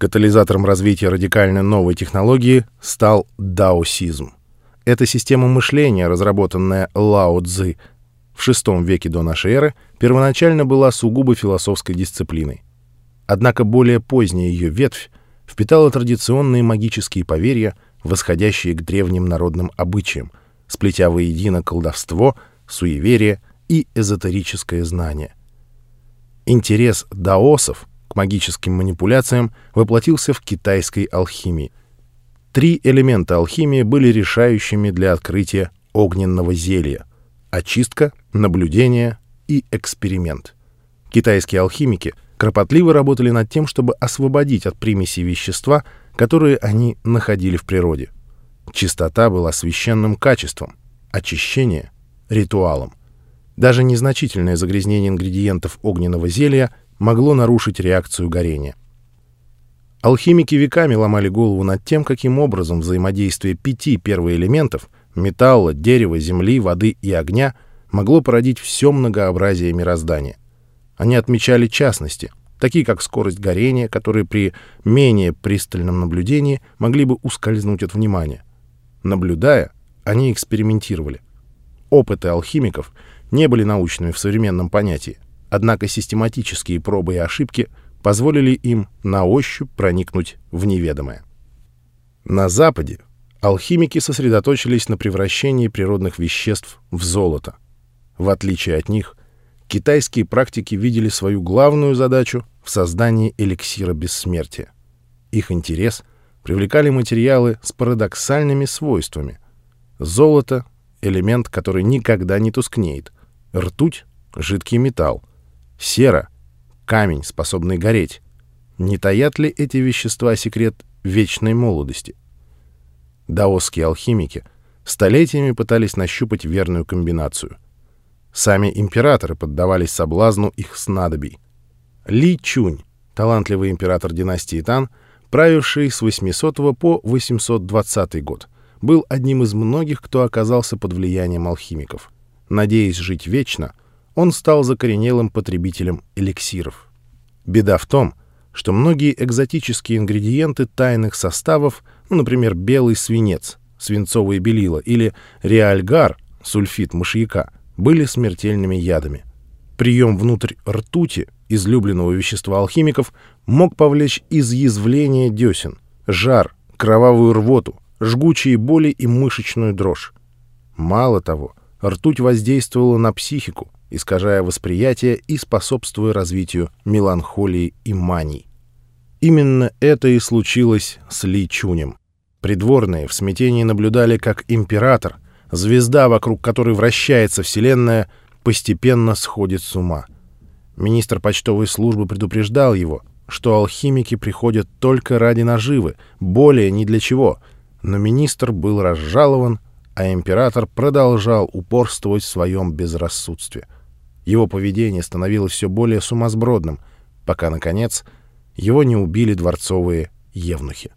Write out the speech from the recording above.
Катализатором развития радикально новой технологии стал даосизм. Эта система мышления, разработанная Лао Цзы в VI веке до нашей эры, первоначально была сугубо философской дисциплиной. Однако более поздняя ее ветвь впитала традиционные магические поверья, восходящие к древним народным обычаям, сплетя воедино колдовство, суеверие и эзотерическое знание. Интерес даосов к магическим манипуляциям воплотился в китайской алхимии. Три элемента алхимии были решающими для открытия огненного зелья — очистка, наблюдение и эксперимент. Китайские алхимики кропотливо работали над тем, чтобы освободить от примесей вещества, которые они находили в природе. Чистота была священным качеством, очищение — ритуалом. Даже незначительное загрязнение ингредиентов огненного зелья могло нарушить реакцию горения. Алхимики веками ломали голову над тем, каким образом взаимодействие пяти первоэлементов — металла, дерева, земли, воды и огня — могло породить все многообразие мироздания. Они отмечали частности, такие как скорость горения, которые при менее пристальном наблюдении могли бы ускользнуть от внимания. Наблюдая, они экспериментировали. Опыты алхимиков не были научными в современном понятии, однако систематические пробы и ошибки позволили им на ощупь проникнуть в неведомое. На Западе алхимики сосредоточились на превращении природных веществ в золото. В отличие от них, китайские практики видели свою главную задачу в создании эликсира бессмертия. Их интерес привлекали материалы с парадоксальными свойствами. Золото — элемент, который никогда не тускнеет. Ртуть — жидкий металл. Сера — камень, способный гореть. Не таят ли эти вещества секрет вечной молодости? Даосские алхимики столетиями пытались нащупать верную комбинацию. Сами императоры поддавались соблазну их снадобий. Ли Чунь, талантливый император династии Тан, правивший с 800 по 820 год, был одним из многих, кто оказался под влиянием алхимиков. Надеясь жить вечно, он стал закоренелым потребителем эликсиров. Беда в том, что многие экзотические ингредиенты тайных составов, ну, например, белый свинец, свинцовое белило или реальгар, сульфид мышьяка, были смертельными ядами. Прием внутрь ртути, излюбленного вещества алхимиков, мог повлечь изъязвление десен, жар, кровавую рвоту, жгучие боли и мышечную дрожь. Мало того, ртуть воздействовала на психику, искажая восприятие и способствуя развитию меланхолии и маний. Именно это и случилось с Ли Чунем. Придворные в смятении наблюдали, как император, звезда, вокруг которой вращается Вселенная, постепенно сходит с ума. Министр почтовой службы предупреждал его, что алхимики приходят только ради наживы, более ни для чего. Но министр был разжалован, а император продолжал упорствовать в своем безрассудстве — его поведение становилось все более сумасбродным, пока, наконец, его не убили дворцовые евнухи.